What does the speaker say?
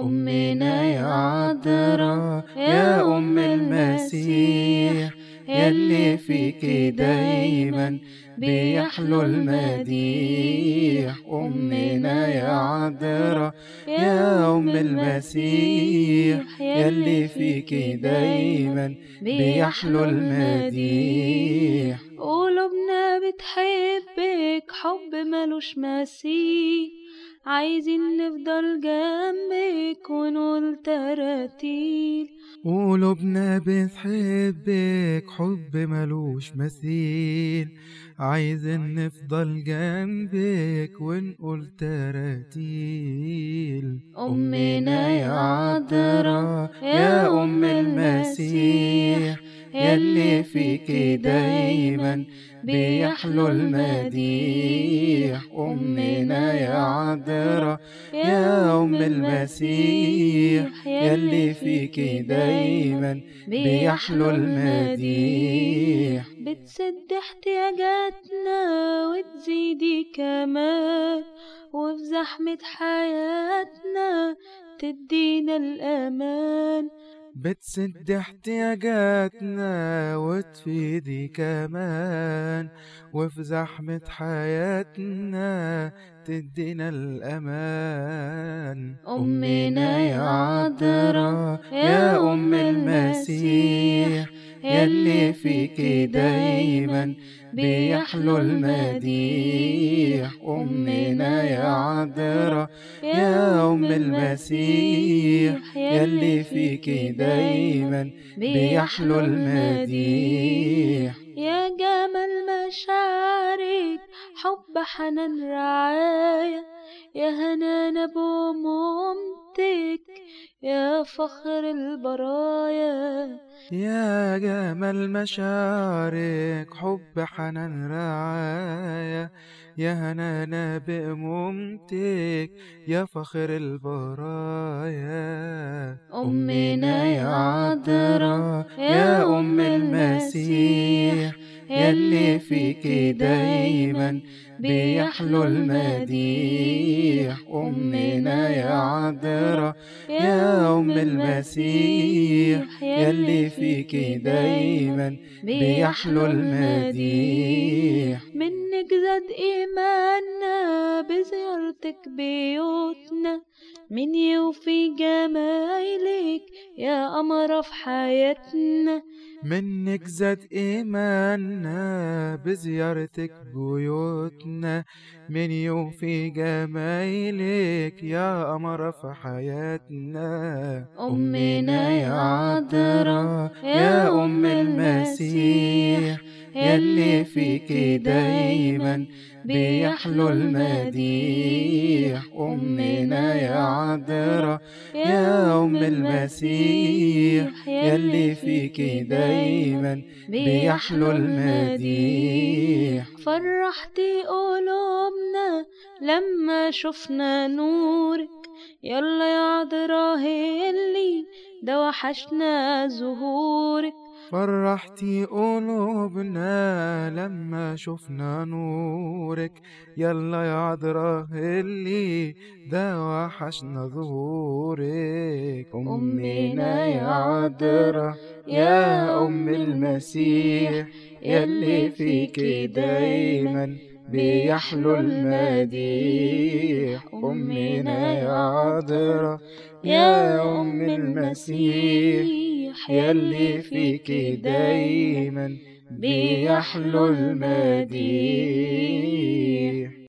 أمنا يا عذراء يا أم المسيح يلي فيكي دايما بيحلو المديح. أمنا يا عذراء يا أم المسيح يلي فيكي دايما بيحلو المديح. قلوبنا بتحبك حب ملوش مثيل عايزين نفضل جنبك ونقول تراتيل قلوبنا بتحبك حب ملوش مثيل. عايزين نفضل جنبك ونقول تراتيل أمنا يا عذراء يا أم يلي فيكي دايما بيحلو المديح. أمنا يا عذراء يا أم المسيح يلي فيكي دايما بيحلو المديح. بتسد احتياجاتنا وتزيدي كمان وفي زحمة حياتنا تدينا الأمان. بتسد احتياجاتنا وتفيدي كمان وفي زحمة حياتنا تدينا الأمان. أمنا يا عذراء يا أم المسيح. يلي فيكي دايما بيحلو المديح. أمنا يا عذراء يا أم المسيح يلي فيكي دايما بيحلو المديح. يا جمال مشاعرك حب حنان رعاية يا هنان أبو مامتك يا فخر البرايا. يا جمال مشاعرك حب حنان رعاية يا هنانا بأمومتك يا فخر البرايا. أمنا يا عذراء يا أم المسيح. يلي فيكي دايما بيحلو المديح. أمنا يا عذراء يا أم المسيح. يلي فيكي دايما بيحلو المديح. منك زاد إيماننا بزيارتك بيوتنا. من يوفي جمايلك يا قمرة في حياتنا. منك زاد إيماننا بزيارتك بيوتنا. من يوفي جمايلك يا قمر في حياتنا. أمنا يا عذراء يا أم المسيح. يلي فيكي دايما بيحلو المديح. أمنا يا عذراء يا أم المسيح. يلي فيكي دايما بيحلو المديح. فرحتي قلوبنا لما شفنا نورك. يلا يا عذراء اللي ده وحشنا ظهورك فرحتي قلوبنا لما شفنا نورك. يلا يا عذراء اللي ده وحشنا ظهورك. أمنا يا عذراء يا أم المسيح يلي فيكي دايما بيحلو المديح. أمنا يا عذراء يا أم المسيح. يلي فيكي دايما بيحلو المديح.